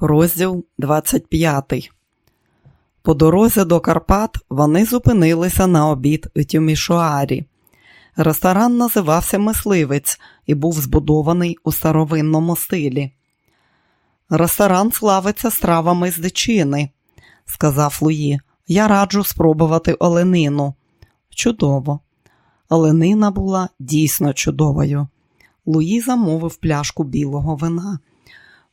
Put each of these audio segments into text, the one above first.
Розділ 25 По дорозі до Карпат вони зупинилися на обід у Тюмішуарі. Ресторан називався Мисливець і був збудований у старовинному стилі. Ресторан славиться стравами з дичини, сказав Луї. Я раджу спробувати оленину. Чудово. Оленина була дійсно чудовою. Луї замовив пляшку білого вина.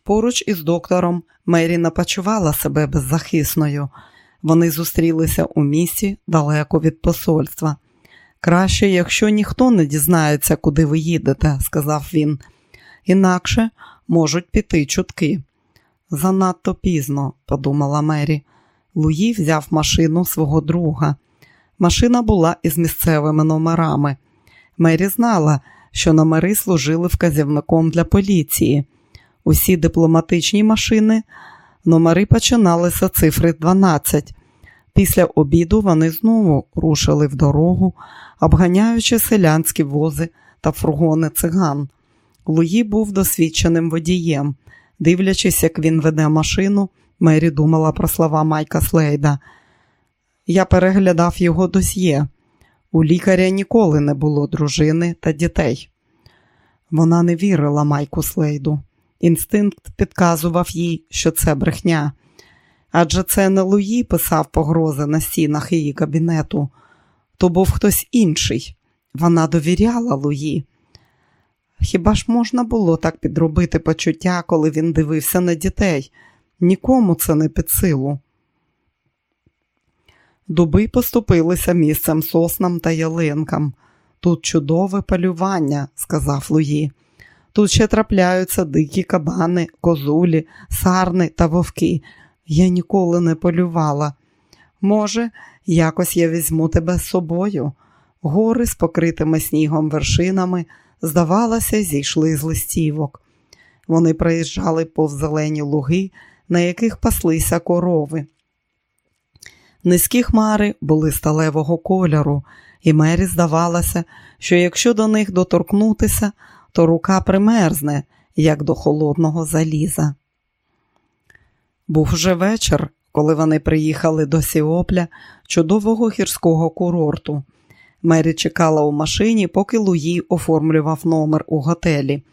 Поруч із доктором Мері не почувала себе беззахисною. Вони зустрілися у місті далеко від посольства. Краще, якщо ніхто не дізнається, куди ви їдете, сказав він. Інакше можуть піти чутки. Занадто пізно, подумала Мері. Луї взяв машину свого друга. Машина була із місцевими номерами. Мері знала, що номери служили вказівником для поліції. Усі дипломатичні машини номери починалися цифри 12. Після обіду вони знову рушили в дорогу, обганяючи селянські вози та фургони циган. Луї був досвідченим водієм. Дивлячись, як він веде машину, Мері думала про слова Майка Слейда. Я переглядав його досьє. У лікаря ніколи не було дружини та дітей. Вона не вірила Майку Слейду. Інстинкт підказував їй, що це брехня. Адже це не Луї писав погрози на стінах її кабінету, то був хтось інший. Вона довіряла Луї. Хіба ж можна було так підробити почуття, коли він дивився на дітей? Нікому це не під силу. Дуби поступилися місцем соснам та ялинкам. Тут чудове полювання, сказав Луї. Тут ще трапляються дикі кабани, козулі, сарни та вовки. Я ніколи не полювала. Може, якось я візьму тебе з собою. Гори з покритими снігом вершинами, здавалося, зійшли з листівок. Вони проїжджали повз зелені луги, на яких паслися корови. Низькі хмари були сталевого кольору, і Мері здавалося, що якщо до них доторкнутися, то рука примерзне, як до холодного заліза. Був вже вечір, коли вони приїхали до Сіопля, чудового гірського курорту. Мері чекала у машині, поки Луї оформлював номер у готелі.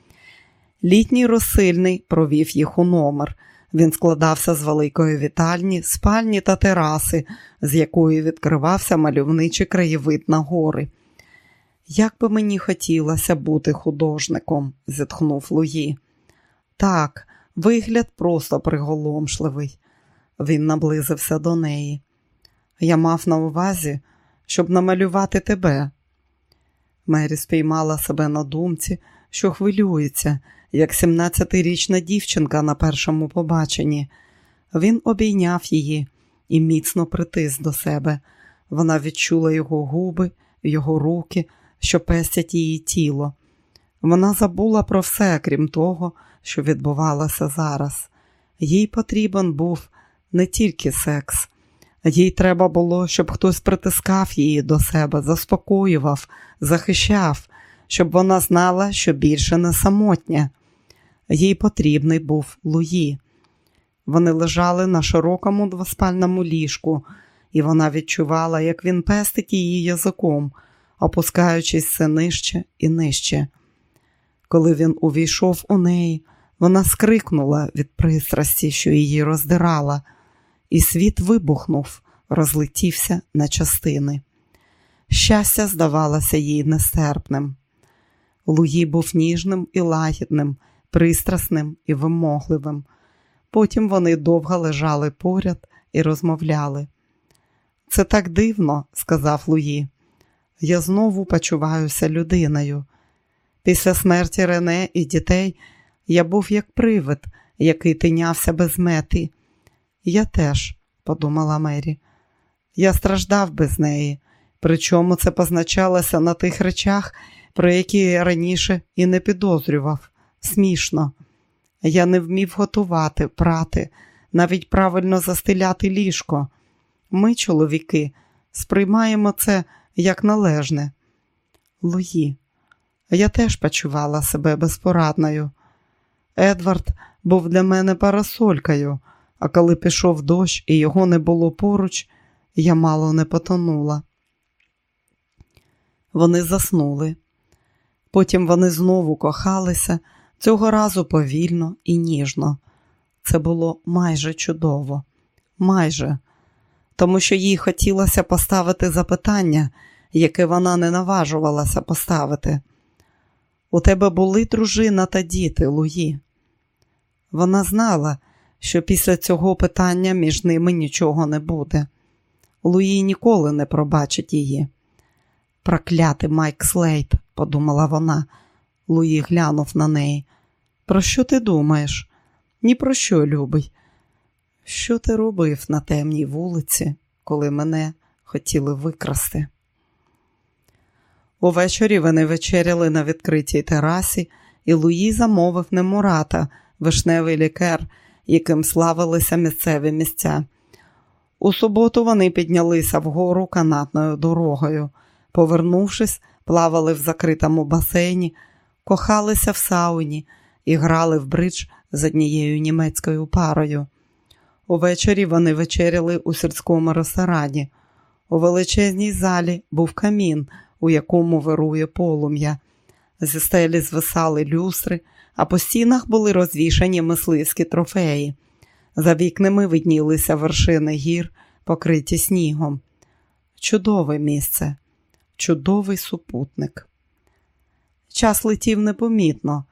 Літній розсильний провів їх у номер. Він складався з великої вітальні, спальні та тераси, з якої відкривався мальовничий краєвид на гори. Як би мені хотілося бути художником, зітхнув Луї. Так, вигляд просто приголомшливий. Він наблизився до неї. Я мав на увазі, щоб намалювати тебе. Мері спіймала себе на думці, що хвилюється, як 17-річна дівчинка на першому побаченні. Він обійняв її і міцно притис до себе. Вона відчула його губи, його руки, що пестять її тіло. Вона забула про все, крім того, що відбувалося зараз. Їй потрібен був не тільки секс, їй треба було, щоб хтось притискав її до себе, заспокоював, захищав, щоб вона знала, що більше не самотня. Їй потрібний був Луї. Вони лежали на широкому двоспальному ліжку, і вона відчувала, як він пестить її язиком, опускаючись все нижче і нижче. Коли він увійшов у неї, вона скрикнула від пристрасті, що її роздирала, і світ вибухнув, розлетівся на частини. Щастя здавалося їй нестерпним. Луї був ніжним і лагідним, пристрасним і вимогливим. Потім вони довго лежали поряд і розмовляли. Це так дивно, сказав Луї. Я знову почуваюся людиною. Після смерті Рене і дітей я був як привид, який тинявся без мети. Я теж, подумала Мері, я страждав без неї, причому це позначалося на тих речах, про які я раніше і не підозрював. Смішно. Я не вмів готувати, прати, навіть правильно застеляти ліжко. Ми, чоловіки, сприймаємо це як належне. Луї, я теж почувала себе безпорадною. Едвард був для мене парасолькою, а коли пішов дощ і його не було поруч, я мало не потонула. Вони заснули. Потім вони знову кохалися, цього разу повільно і ніжно. Це було майже чудово, майже, тому що їй хотілося поставити запитання, яке вона не наважувалася поставити. У тебе були дружина та діти, Луї. Вона знала, що після цього питання між ними нічого не буде. Луї ніколи не пробачить її. Проклятий Майк Слейд, подумала вона. Луї глянув на неї. Про що ти думаєш? Ні про що, любий. Що ти робив на темній вулиці, коли мене хотіли викрасти? Увечері вони вечеряли на відкритій терасі, і Луї замовив не Мурата, вишневий лікер, яким славилися місцеві місця. У суботу вони піднялися вгору канатною дорогою. Повернувшись, плавали в закритому басейні, кохалися в сауні і грали в бридж з однією німецькою парою. Увечері вони вечеряли у сільському ресторані. У величезній залі був камін, у якому вирує полум'я. Зі стелі звисали люстри, а по стінах були розвішані мисливські трофеї. За вікнами виднілися вершини гір, покриті снігом. Чудове місце, чудовий супутник. Час летів непомітно.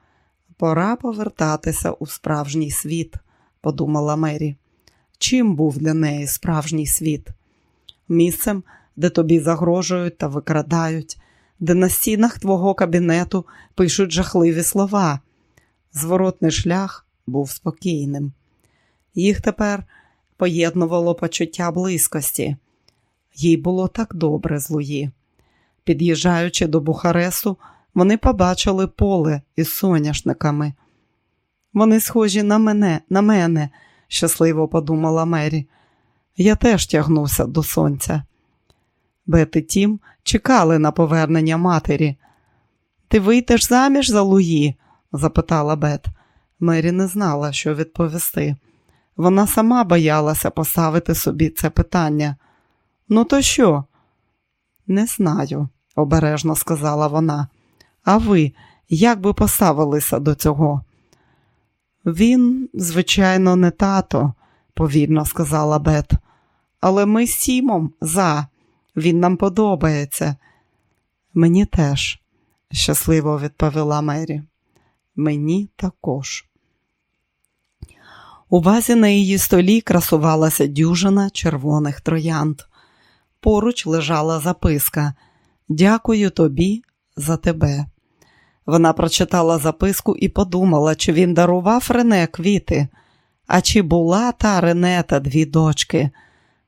Пора повертатися у справжній світ, подумала Мері. Чим був для неї справжній світ? Місцем, де тобі загрожують та викрадають, де на стінах твого кабінету пишуть жахливі слова. Зворотний шлях був спокійним. Їх тепер поєднувало почуття близькості. Їй було так добре з Луї. Під'їжджаючи до Бухаресту, вони побачили поле із соняшниками. Вони схожі на мене, на мене, щасливо подумала Мері. Я теж тягнувся до сонця. Бет і Тім чекали на повернення матері. Ти вийдеш заміж за Луї? запитала Бет. Мері не знала, що відповісти. Вона сама боялася поставити собі це питання. Ну, то що? Не знаю, обережно сказала вона. А ви як би поставилися до цього? Він, звичайно, не тато, повільно сказала Бет. Але ми з Сімом за. Він нам подобається. Мені теж, щасливо відповіла Мері. Мені також. У вазі на її столі красувалася дюжина червоних троянд. Поруч лежала записка Дякую тобі за тебе. Вона прочитала записку і подумала, чи він дарував Рене квіти, а чи була та Рене та дві дочки.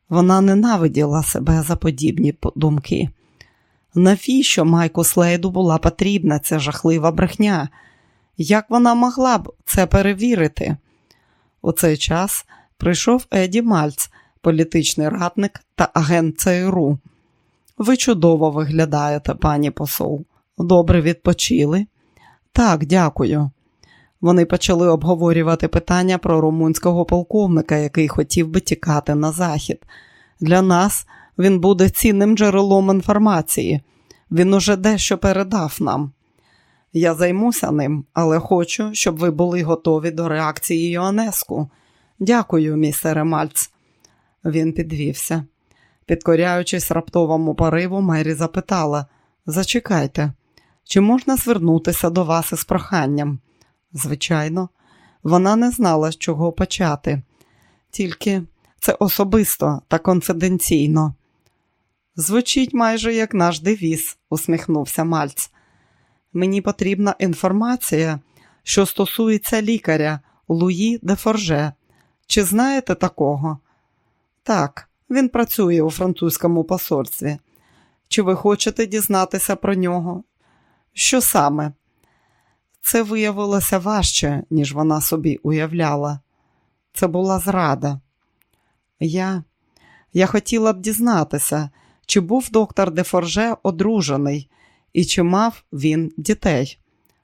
Вона ненавиділа себе за подібні думки. Навіщо Майку Слейду була потрібна ця жахлива брехня? Як вона могла б це перевірити? У цей час прийшов Еді Мальц, політичний радник та агент ЦРУ. Ви чудово виглядаєте, пані посол. Добре відпочили? Так, дякую. Вони почали обговорювати питання про румунського полковника, який хотів би тікати на захід. Для нас він буде цінним джерелом інформації. Він уже дещо передав нам. Я займуся ним, але хочу, щоб ви були готові до реакції Йоанеску. Дякую, містере Мальц. Він підвівся. Підкоряючись раптовому пориву, Мері запитала Зачекайте, чи можна звернутися до вас із проханням? Звичайно, вона не знала, з чого почати, тільки це особисто та конфіденційно. Звучить майже як наш девіз, усміхнувся Мальц. Мені потрібна інформація, що стосується лікаря Луї де Форже. Чи знаєте такого? Так, він працює у французькому посольстві. Чи ви хочете дізнатися про нього? Що саме? Це виявилося важче, ніж вона собі уявляла. Це була зрада. Я я хотіла б дізнатися, чи був доктор Дефорже одружений і чи мав він дітей.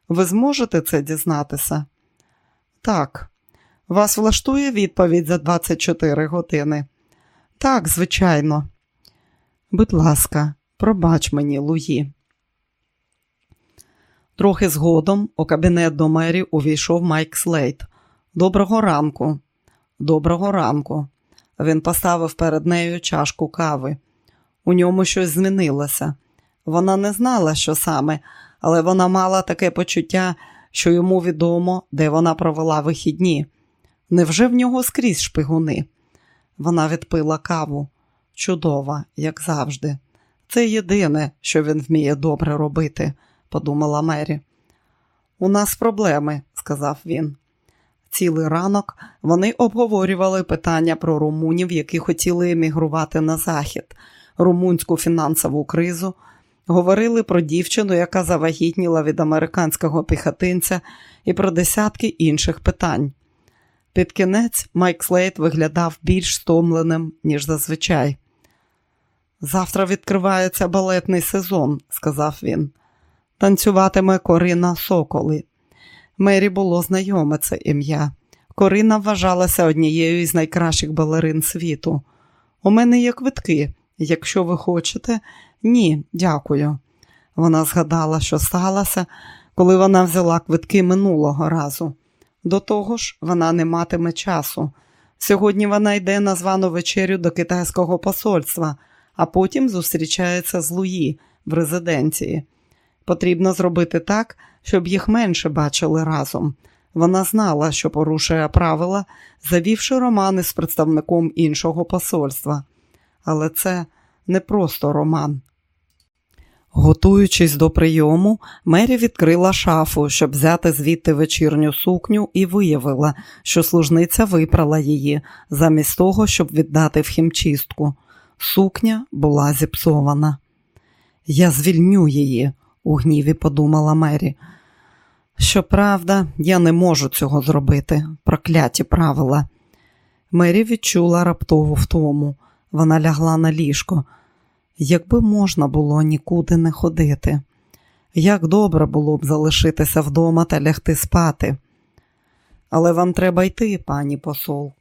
Ви зможете це дізнатися? Так, вас влаштує відповідь за 24 години? Так, звичайно. Будь ласка, пробач мені, Луї. Трохи згодом у кабінет до Мері увійшов Майк Слейд. Доброго ранку. Доброго ранку. Він поставив перед нею чашку кави. У ньому щось змінилося. Вона не знала, що саме, але вона мала таке почуття, що йому відомо, де вона провела вихідні. Невже в нього скрізь шпигуни? Вона відпила каву. Чудова, як завжди. Це єдине, що він вміє добре робити, подумала Мері. У нас проблеми, сказав він. Цілий ранок вони обговорювали питання про румунів, які хотіли емігрувати на захід, румунську фінансову кризу, говорили про дівчину, яка завагітніла від американського піхотинця, і про десятки інших питань. Під кінець Майк Слейт виглядав більш стомленим, ніж зазвичай. Завтра відкривається балетний сезон, сказав він. Танцюватиме Корина Соколи. Мері було знайоме це ім'я. Корина вважалася однією із найкращих балерин світу. У мене є квитки. Якщо ви хочете, ні, дякую. Вона згадала, що сталося, коли вона взяла квитки минулого разу. До того ж, вона не матиме часу. Сьогодні вона йде на звану вечерю до китайського посольства, а потім зустрічається з Луї в резиденції. Потрібно зробити так, щоб їх менше бачили разом. Вона знала, що порушує правила, завівши романи з представником іншого посольства. Але це не просто роман. Готуючись до прийому, Мері відкрила шафу, щоб взяти звідти вечірню сукню, і виявила, що служниця випрала її, замість того, щоб віддати в хімчистку. Сукня була зіпсована. Я звільню її, у гніві подумала Мері. Щоправда, я не можу цього зробити, прокляті правила. Мері відчула раптову втому. Вона лягла на ліжко. Якби можна було нікуди не ходити, як добре було б залишитися вдома та лягти спати. Але вам треба йти, пані посол,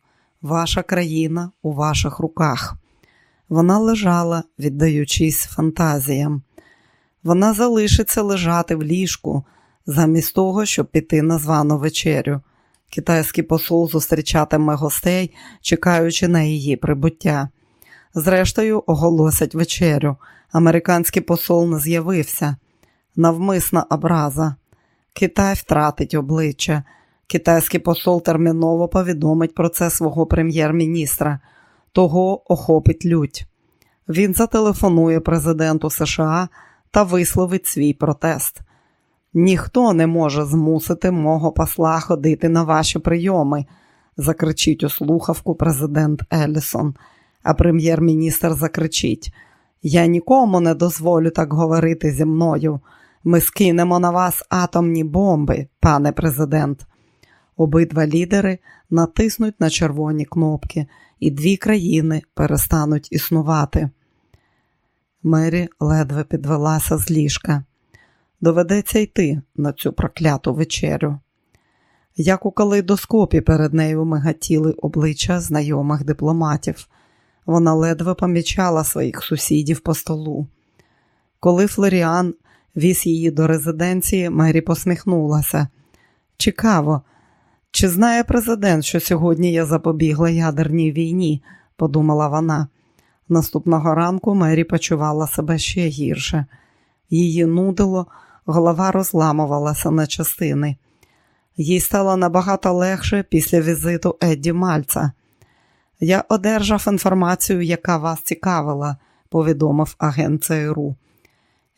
ваша країна у ваших руках. Вона лежала, віддаючись фантазіям. Вона залишиться лежати в ліжку, замість того, щоб піти на звану вечерю. Китайський посол зустрічатиме гостей, чекаючи на її прибуття. Зрештою, оголосять вечерю. Американський посол не з'явився. Навмисна образа. Китай втратить обличчя. Китайський посол терміново повідомить про це свого прем'єр-міністра. Того охопить лють. Він зателефонує президенту США та висловить свій протест. Ніхто не може змусити мого посла ходити на ваші прийоми, закричить у слухавку президент Елісон а прем'єр-міністр закричить: Я нікому не дозволю так говорити зі мною. Ми скинемо на вас атомні бомби, пане президент. Обидва лідери натиснуть на червоні кнопки, і дві країни перестануть існувати. Мері ледве підвелася з ліжка. Доведеться йти на цю прокляту вечерю. Як у калейдоскопі перед нею мигатіли обличчя знайомих дипломатів. Вона ледве помічала своїх сусідів по столу. Коли Флоріан віз її до резиденції, Мері посміхнулася. Цікаво, чи знає президент, що сьогодні я запобігла ядерній війні, подумала вона. Наступного ранку Мері почувала себе ще гірше. Її нудило, голова розламувалася на частини. Їй стало набагато легше після візиту Едді Мальца. Я одержав інформацію, яка вас цікавила, повідомив агент ЦРУ.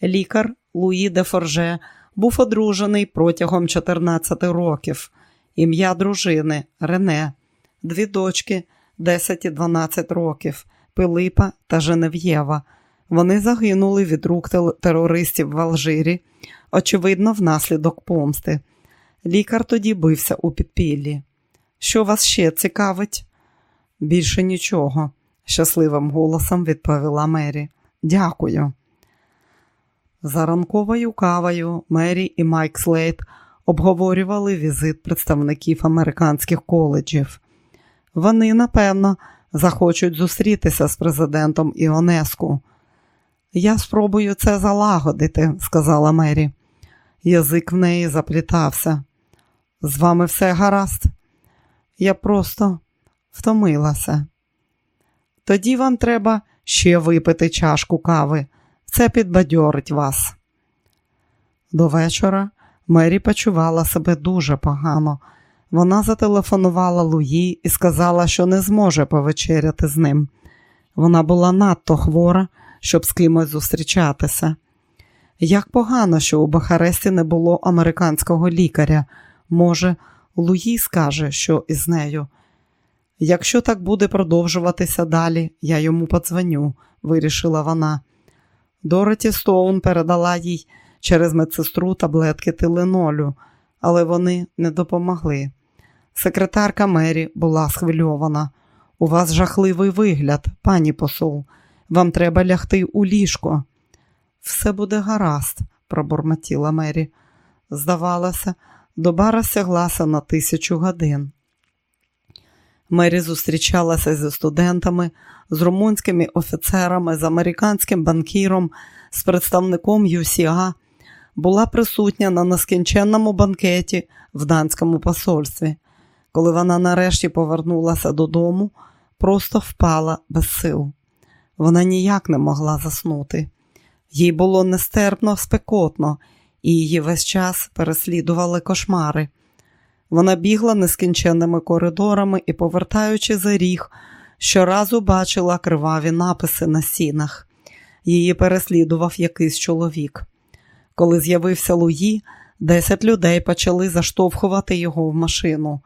Лікар Луї де Форже був одружений протягом 14 років. Ім'я дружини Рене, дві дочки 10 і 12 років, Пилипа та Женев'єва. Вони загинули від рук терористів в Алжирі, очевидно, внаслідок помсти. Лікар тоді бився у підпіллі. Що вас ще цікавить? Більше нічого, щасливим голосом відповіла Мері. Дякую. За ранковою кавою Мері і Майк Слейт обговорювали візит представників американських коледжів. Вони, напевно, захочуть зустрітися з президентом Іонеску. Я спробую це залагодити, сказала Мері. Язик в неї заплітався. З вами все гаразд? Я просто втомилася. Тоді вам треба ще випити чашку кави. Це підбадьорить вас. До вечора Мері почувала себе дуже погано. Вона зателефонувала Луї і сказала, що не зможе повечеряти з ним. Вона була надто хвора, щоб з кимось зустрічатися. Як погано, що у Бахаресті не було американського лікаря. Може, Луї скаже, що із нею. Якщо так буде продовжуватися далі, я йому подзвоню, вирішила вона. Дороті Стоун передала їй через медсестру таблетки тиленолю, але вони не допомогли. Секретарка Мері була схвильована. У вас жахливий вигляд, пані посол. Вам треба лягти у ліжко. Все буде гаразд, пробурмотіла Мері. Здавалося, доба розсяглася на тисячу годин. Мері зустрічалася зі студентами, з румунськими офіцерами, з американським банкіром, з представником UCA, була присутня на нескінченному банкеті в данському посольстві. Коли вона нарешті повернулася додому, просто впала без сил. Вона ніяк не могла заснути. Їй було нестерпно спекотно, і її весь час переслідували кошмари. Вона бігла нескінченними коридорами і, повертаючи за ріг, щоразу бачила криваві написи на сінах. Її переслідував якийсь чоловік. Коли з'явився Луї, десять людей почали заштовхувати його в машину.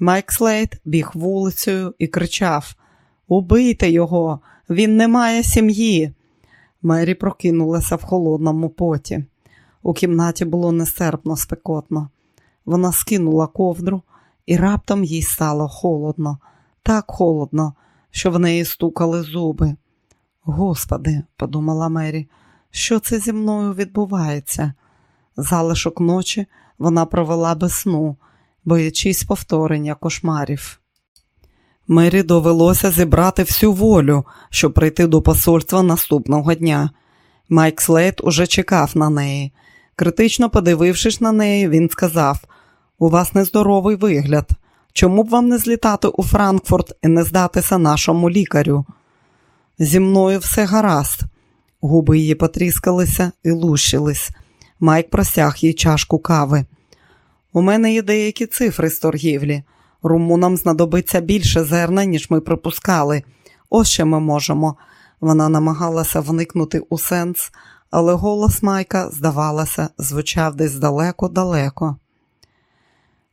Майк Слейд біг вулицею і кричав: Убийте його, він не має сім'ї. Мері прокинулася в холодному поті. У кімнаті було нестерпно спекотно. Вона скинула ковдру, і раптом їй стало холодно, так холодно, що в неї стукали зуби. Господи, подумала Мері, що це зі мною відбувається? Залишок ночі вона провела без сну, боячись повторення кошмарів. Мері довелося зібрати всю волю, щоб прийти до посольства наступного дня. Майк Слейт уже чекав на неї. Критично подивившись на неї, він сказав: У вас нездоровий вигляд. Чому б вам не злітати у Франкфурт і не здатися нашому лікарю? Зі мною все гаразд. Губи її потріскалися і лущились. Майк просяг їй чашку кави. У мене є деякі цифри з торгівлі. Румунам знадобиться більше зерна, ніж ми припускали. Ось що ми можемо. Вона намагалася вникнути у сенс, але голос Майка, здавалося, звучав десь далеко-далеко.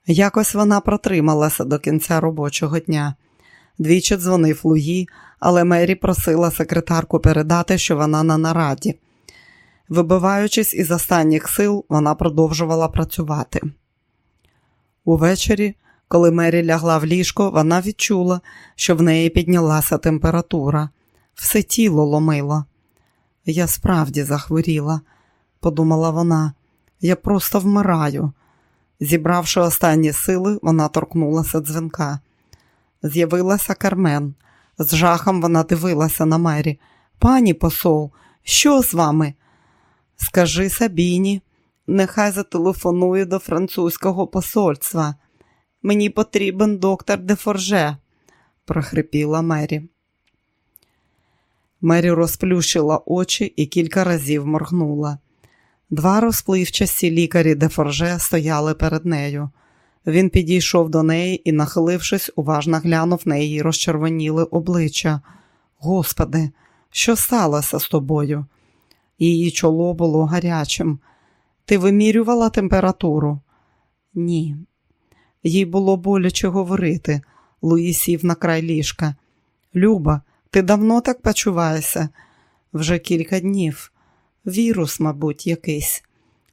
Якось вона протрималася до кінця робочого дня. Двічі дзвонив Луї, але Мері просила секретарку передати, що вона на нараді. Вибиваючись із останніх сил, вона продовжувала працювати. Увечері, коли Мері лягла в ліжко, вона відчула, що в неї піднялася температура. Все тіло ломило. Я справді захворіла, подумала вона, я просто вмираю. Зібравши останні сили, вона торкнулася дзвінка. З'явилася Кармен. З жахом вона дивилася на Мері. Пані посол, що з вами? Скажи Сабіні, нехай зателефонує до французького посольства. Мені потрібен доктор Дефорже, прохрипіла Мері. Мері розплющила очі і кілька разів моргнула. Два розпливчасті лікарі Дефорже стояли перед нею. Він підійшов до неї і, нахилившись, уважно глянув на її розчервоніли обличчя. Господи, що сталося з тобою? Її чоло було гарячим. Ти вимірювала температуру? Ні. Їй було боляче говорити. Луї сів на край ліжка. Люба, ти давно так почуваєшся? Вже кілька днів. Вірус, мабуть, якийсь.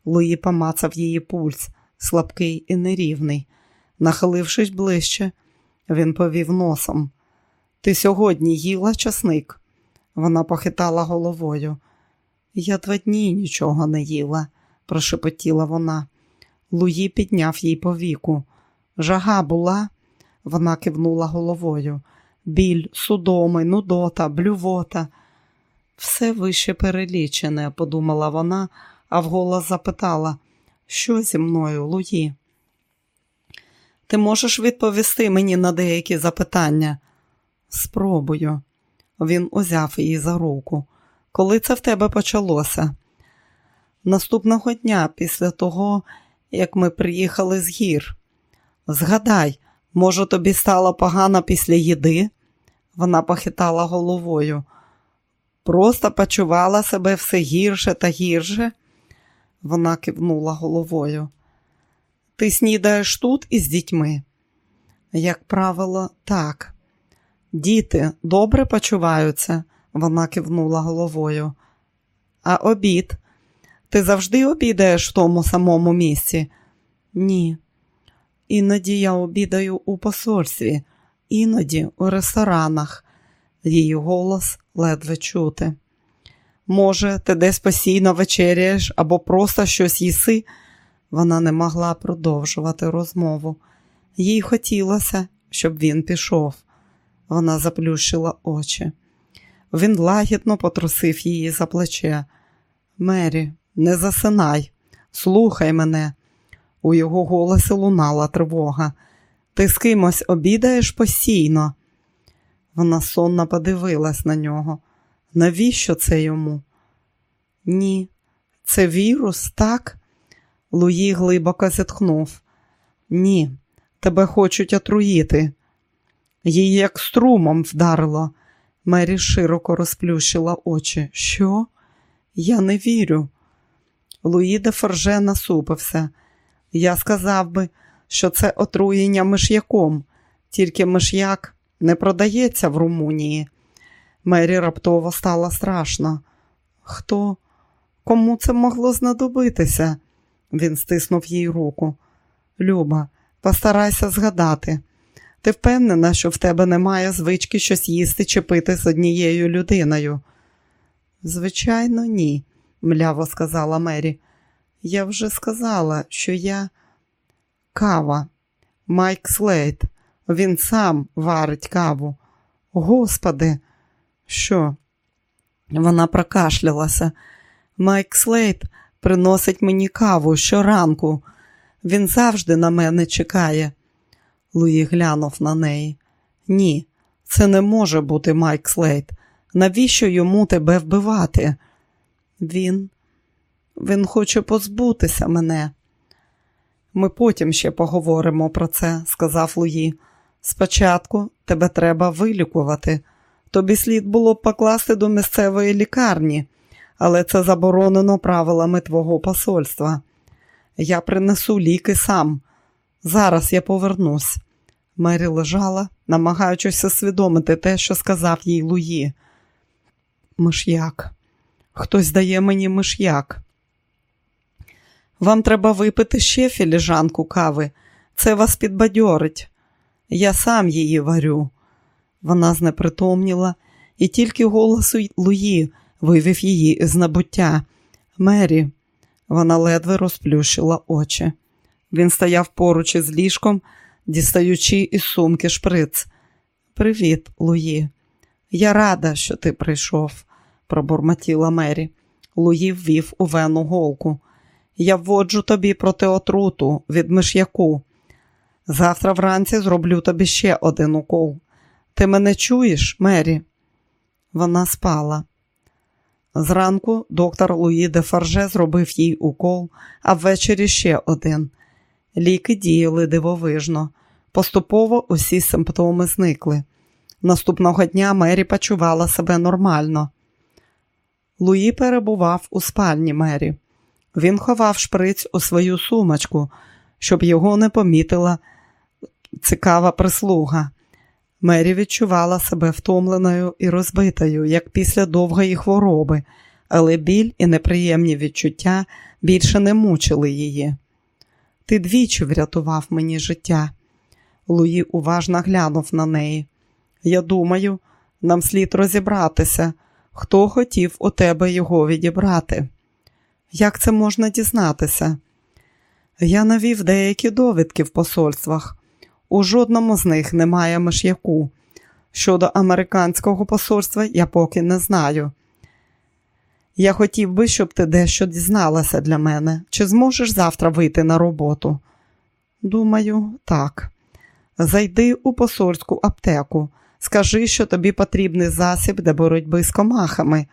Луї помацав її пульс, слабкий і нерівний. Нахилившись ближче, він повів носом. Ти сьогодні їла часник? Вона похитала головою. Я два дні нічого не їла, прошепотіла вона. Луї підняв їй повіку. Жага була, вона кивнула головою. Біль, судоми, нудота, блювота. Все вище перелічене, подумала вона, а вголос запитала, що зі мною, Луї? Ти можеш відповісти мені на деякі запитання? Спробую. Він узяв її за руку. Коли це в тебе почалося? Наступного дня, після того, як ми приїхали з гір. Згадай, може, тобі стало погано після їди? Вона похитала головою. Просто почувала себе все гірше та гірше. Вона кивнула головою. Ти снідаєш тут із дітьми? Як правило, так. Діти добре почуваються, вона кивнула головою. А обід? Ти завжди обідаєш в тому самому місці? Ні. Іноді я обідаю у посольстві, іноді у ресторанах. Її голос ледве чути. Може, ти десь постійно вечеряєш або просто щось їси? Вона не могла продовжувати розмову. Їй хотілося, щоб він пішов. Вона заплющила очі. Він лагідно потрусив її за плече. Мері, не засинай, слухай мене. У його голосі лунала тривога. Ти з кимось обідаєш постійно. Вона сонно подивилась на нього. Навіщо це йому? Ні, це вірус, так? Луї глибоко зітхнув. Ні, тебе хочуть отруїти. Її як струмом вдарило. Мері широко розплющила очі. Що? Я не вірю. Луї де Форже насупився. Я сказав би, що це отруєння миш'яком, тільки миш'як не продається в Румунії. Мері раптово стало страшно. Хто? Кому це могло знадобитися? Він стиснув їй руку. Люба, постарайся згадати. Ти впевнена, що в тебе немає звички щось їсти чи пити з однією людиною? Звичайно, ні, мляво сказала Мері. Я вже сказала, що я кава, Майк Слейт. Він сам варить каву. Господи, що? Вона прокашлялася. Майк Слейд приносить мені каву щоранку. Він завжди на мене чекає. Луї глянув на неї. Ні, це не може бути Майк Слейд. Навіщо йому тебе вбивати? Він, він хоче позбутися мене. Ми потім ще поговоримо про це, сказав Луї. Спочатку тебе треба вилікувати. Тобі слід було б покласти до місцевої лікарні, але це заборонено правилами твого посольства. Я принесу ліки сам. Зараз я повернусь. Мері лежала, намагаючись усвідомити те, що сказав їй Луї. Миш'як. Хтось дає мені миш'як. Вам треба випити ще філіжанку кави. Це вас підбадьорить. Я сам її варю. Вона знепритомніла, і тільки голос Луї вивів її з небуття. Мері, вона ледве розплющила очі. Він стояв поруч із ліжком, дістаючи із сумки шприц. Привіт, Луї. Я рада, що ти прийшов, пробурмотіла Мері. Луї ввів у вену голку. Я вводжу тобі протиотруту від миш'яку. Завтра вранці зроблю тобі ще один укол. Ти мене чуєш, Мері? Вона спала. Зранку доктор Луї Дефорже зробив їй укол, а ввечері ще один. Ліки діяли дивовижно. Поступово усі симптоми зникли. Наступного дня Мері почувала себе нормально. Луї перебував у спальні Мері. Він ховав шприць у свою сумочку, щоб його не помітила цікава прислуга. Мері відчувала себе втомленою і розбитою, як після довгої хвороби, але біль і неприємні відчуття більше не мучили її. Ти двічі врятував мені життя. Луї уважно глянув на неї. Я думаю, нам слід розібратися, хто хотів у тебе його відібрати. Як це можна дізнатися? Я навів деякі довідки в посольствах. У жодному з них немає миш'яку. Щодо американського посольства я поки не знаю. Я хотів би, щоб ти дещо дізналася для мене. Чи зможеш завтра вийти на роботу? Думаю, так. Зайди у посольську аптеку. Скажи, що тобі потрібний засіб для боротьби з комахами.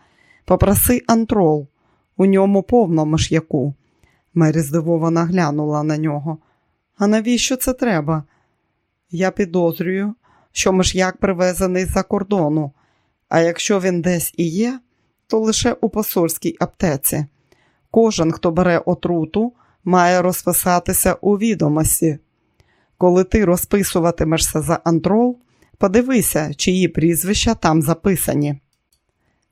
Попроси антрол, у ньому повно миш'яку. Мері здивовано глянула на нього. А навіщо це треба? Я підозрюю, що миш'як привезений з-за кордону, а якщо він десь і є, то лише у посольській аптеці. Кожен, хто бере отруту, має розписатися у відомості. Коли ти розписуватимешся за антрол, подивися, чиї прізвища там записані.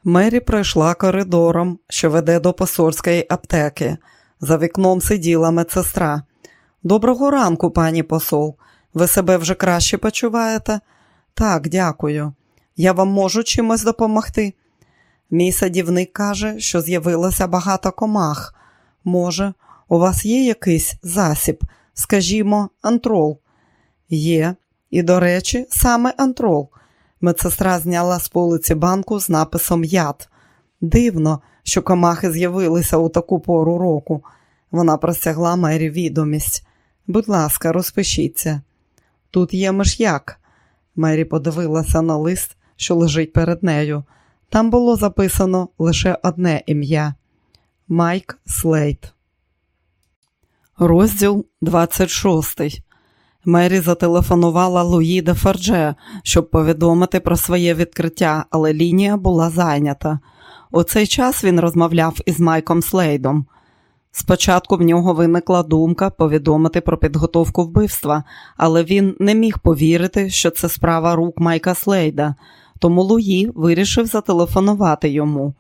Мері пройшла коридором, що веде до посольської аптеки. За вікном сиділа медсестра. Доброго ранку, пані посол. Ви себе вже краще почуваєте? Так, дякую. Я вам можу чимось допомогти. Мій садівник каже, що з'явилося багато комах. Може, у вас є якийсь засіб, скажімо, антрол? Є, і, до речі, саме антрол. Медсестра зняла з полиці банку з написом Яд. Дивно, що комахи з'явилися у таку пору року. Вона простягла мері відомість. Будь ласка, розпишіться. Тут є миш'як. Мері подивилася на лист, що лежить перед нею. Там було записано лише одне ім'я Майк Слейд. Розділ 26. Мері зателефонувала Луї Дефорже, щоб повідомити про своє відкриття, але лінія була зайнята. У цей час він розмовляв із Майком Слейдом. Спочатку в нього виникла думка повідомити про підготовку вбивства, але він не міг повірити, що це справа рук Майка Слейда, тому Луї вирішив зателефонувати йому.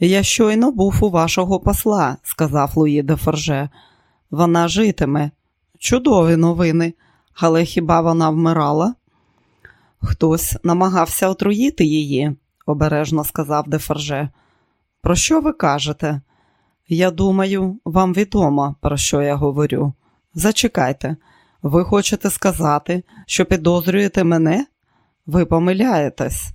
Я щойно був у вашого посла, сказав Луї де Форже. Вона житиме. Чудові новини, але хіба вона вмирала? Хтось намагався отруїти її, обережно сказав Дефорже. Про що ви кажете? Я думаю, вам відомо, про що я говорю. Зачекайте, ви хочете сказати, що підозрюєте мене? Ви помиляєтесь.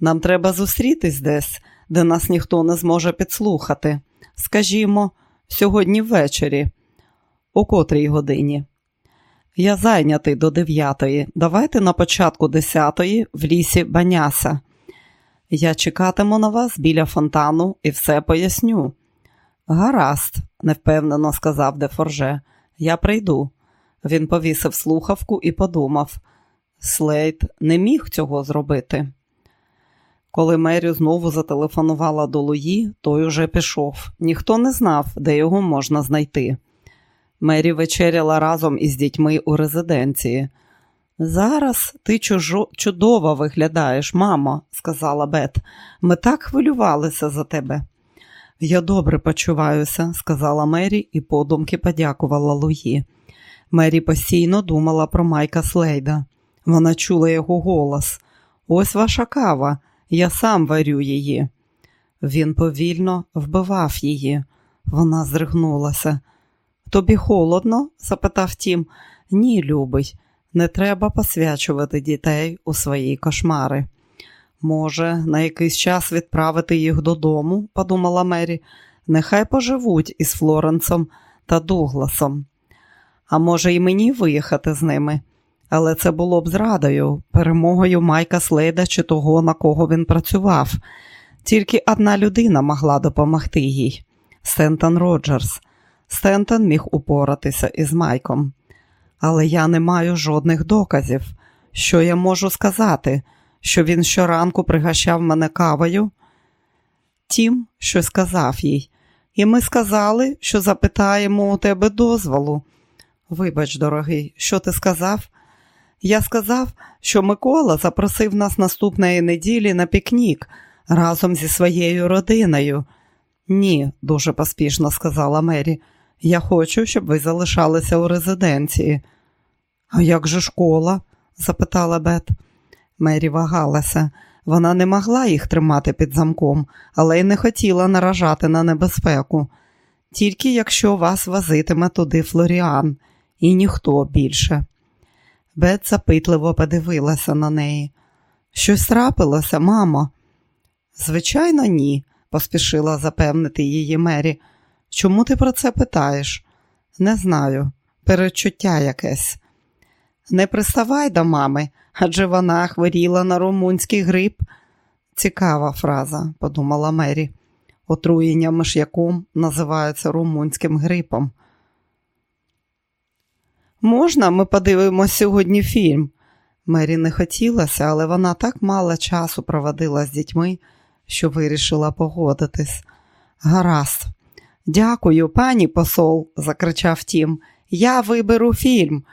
Нам треба зустрітись десь, де нас ніхто не зможе підслухати. Скажімо, сьогодні ввечері, у котрій годині. Я зайнятий до дев'ятої. Давайте на початку десятої в лісі Баняса. Я чекатиму на вас біля фонтану і все поясню. Гаразд, невпевнено сказав Дефорже. Я прийду. Він повісив слухавку і подумав. Слейд не міг цього зробити. Коли Мері знову зателефонувала до Луї, той уже пішов. Ніхто не знав, де його можна знайти. Мері вечеряла разом із дітьми у резиденції. Зараз ти чужо... чудово виглядаєш, мамо, сказала Бет. Ми так хвилювалися за тебе. Я добре почуваюся, сказала Мері і подумки подякувала Луї. Мері постійно думала про Майка Слейда. Вона чула його голос. Ось ваша кава, я сам варю її. Він повільно вбивав її. Вона здригнулася. Тобі холодно? запитав Тім. Ні, любий, не треба посвячувати дітей у свої кошмари. Може, на якийсь час відправити їх додому, подумала Мері, нехай поживуть із Флоренсом та Дугласом. А може, і мені виїхати з ними. Але це було б зрадою, перемогою Майка Слейда чи того, на кого він працював. Тільки одна людина могла допомогти їй Стентон Роджерс. Стентон міг упоратися із Майком. Але я не маю жодних доказів. Що я можу сказати? Що він щоранку пригощав мене кавою? Тім, що сказав їй, і ми сказали, що запитаємо у тебе дозволу. Вибач, дорогий, що ти сказав? Я сказав, що Микола запросив нас наступної неділі на пікнік разом зі своєю родиною. Ні, дуже поспішно сказала Мері. Я хочу, щоб ви залишалися у резиденції. А як же школа? запитала Бет. Мері вагалася. Вона не могла їх тримати під замком, але й не хотіла наражати на небезпеку. тільки якщо вас возитиме туди Флоріан, і ніхто більше. Бет запитливо подивилася на неї. Щось трапилося, мамо? Звичайно, ні, поспішила запевнити її Мері. Чому ти про це питаєш? Не знаю, перечуття якесь. Не приставай до мами, адже вона хворіла на румунський грип. Цікава фраза, подумала Мері. Отруєння миш'яком називається румунським грипом. Можна, ми подивимося сьогодні фільм? Мері не хотілося, але вона так мало часу проводила з дітьми, що вирішила погодитись. Гаразд, дякую, пані посол, закричав Тім. Я виберу фільм.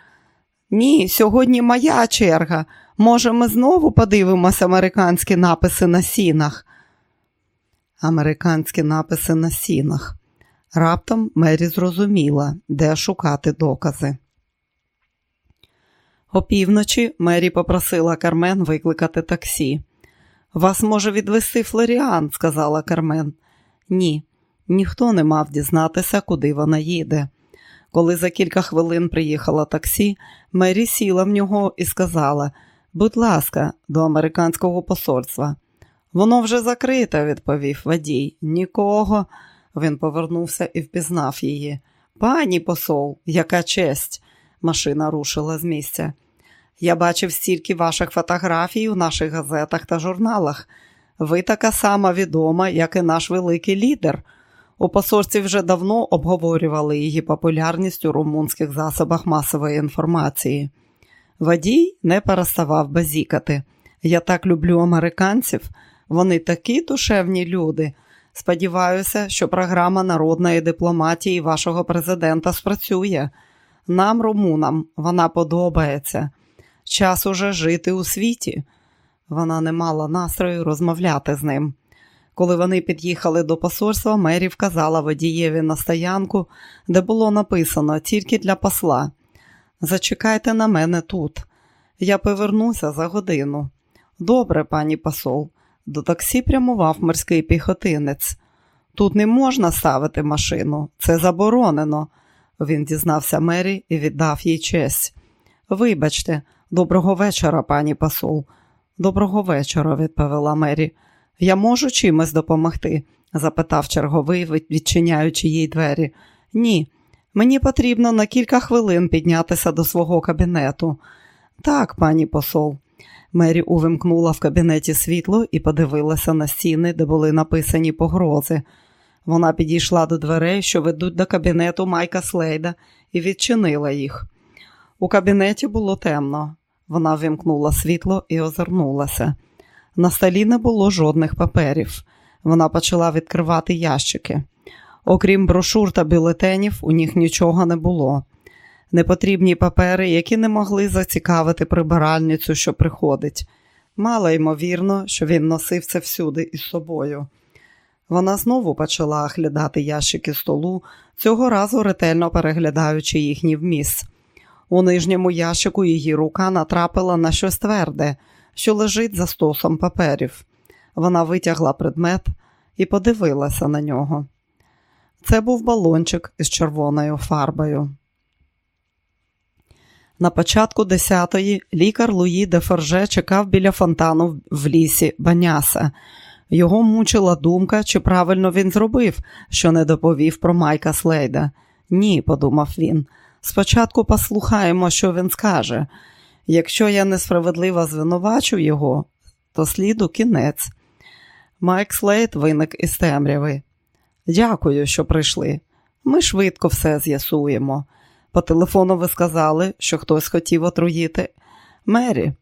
Ні, сьогодні моя черга. Може, ми знову подивимося американські написи на сінах. Американські написи на сінах. Раптом Мері зрозуміла, де шукати докази. Опівночі Мері попросила Кармен викликати таксі. Вас може відвести Флоріан, сказала Кармен. Ні, ніхто не мав дізнатися, куди вона їде. Коли за кілька хвилин приїхала таксі, Мері сіла в нього і сказала: Будь ласка, до американського посольства. Воно вже закрите, відповів водій. Нікого. Він повернувся і впізнав її. Пані посол, яка честь. Машина рушила з місця. Я бачив стільки ваших фотографій у наших газетах та журналах. Ви така сама відома, як і наш великий лідер. У посольстві вже давно обговорювали її популярність у румунських засобах масової інформації. Водій не переставав базікати. Я так люблю американців, вони такі душевні люди. Сподіваюся, що програма народної дипломатії вашого президента спрацює. Нам, румунам, вона подобається. Час уже жити у світі. Вона не мала настрою розмовляти з ним. Коли вони під'їхали до посольства, Мері вказала водієві на стоянку, де було написано тільки для посла. Зачекайте на мене тут. Я повернуся за годину. Добре, пані посол. До таксі прямував морський піхотинець. Тут не можна ставити машину, це заборонено. Він дізнався Мері і віддав їй честь. Вибачте, доброго вечора, пані посол. Доброго вечора, відповіла Мері. Я можу чимось допомогти? запитав черговий, відчиняючи їй двері. Ні, мені потрібно на кілька хвилин піднятися до свого кабінету. Так, пані посол. Мері увімкнула в кабінеті світло і подивилася на стіни, де були написані погрози. Вона підійшла до дверей, що ведуть до кабінету Майка Слейда, і відчинила їх. У кабінеті було темно. Вона вимкнула світло і озирнулася. На столі не було жодних паперів. Вона почала відкривати ящики. Окрім брошур та бюлетенів, у них нічого не було. Непотрібні папери, які не могли зацікавити прибиральницю, що приходить. Мало ймовірно, що він носив це всюди із собою. Вона знову почала оглядати ящики столу, цього разу ретельно переглядаючи їхній вміст. У нижньому ящику її рука натрапила на щось тверде, що лежить за стосом паперів. Вона витягла предмет і подивилася на нього. Це був балончик із червоною фарбою. На початку 10-ї лікар Луї де Ферже чекав біля фонтану в лісі Баняса. Його мучила думка, чи правильно він зробив, що не доповів про Майка Слейда. Ні, подумав він. Спочатку послухаємо, що він скаже. Якщо я несправедливо звинувачу його, то сліду кінець. Майк Слейд виник із темряви. Дякую, що прийшли. Ми швидко все з'ясуємо. По телефону ви сказали, що хтось хотів отруїти Мері.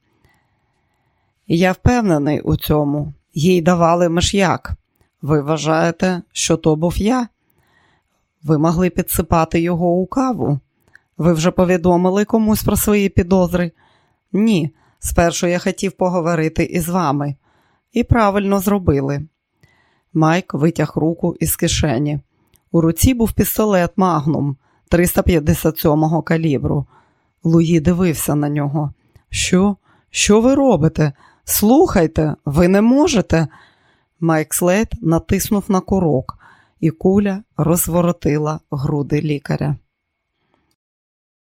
Я впевнений у цьому. Їй давали миш'як. Ви вважаєте, що то був я? Ви могли підсипати його у каву. Ви вже повідомили комусь про свої підозри? Ні, спершу я хотів поговорити із вами. І правильно зробили. Майк витяг руку із кишені. У руці був пістолет Магнум 357-го калібру. Луї дивився на нього. Що? Що ви робите? Слухайте, ви не можете. Майк Слейд натиснув на курок, і куля розворотила груди лікаря.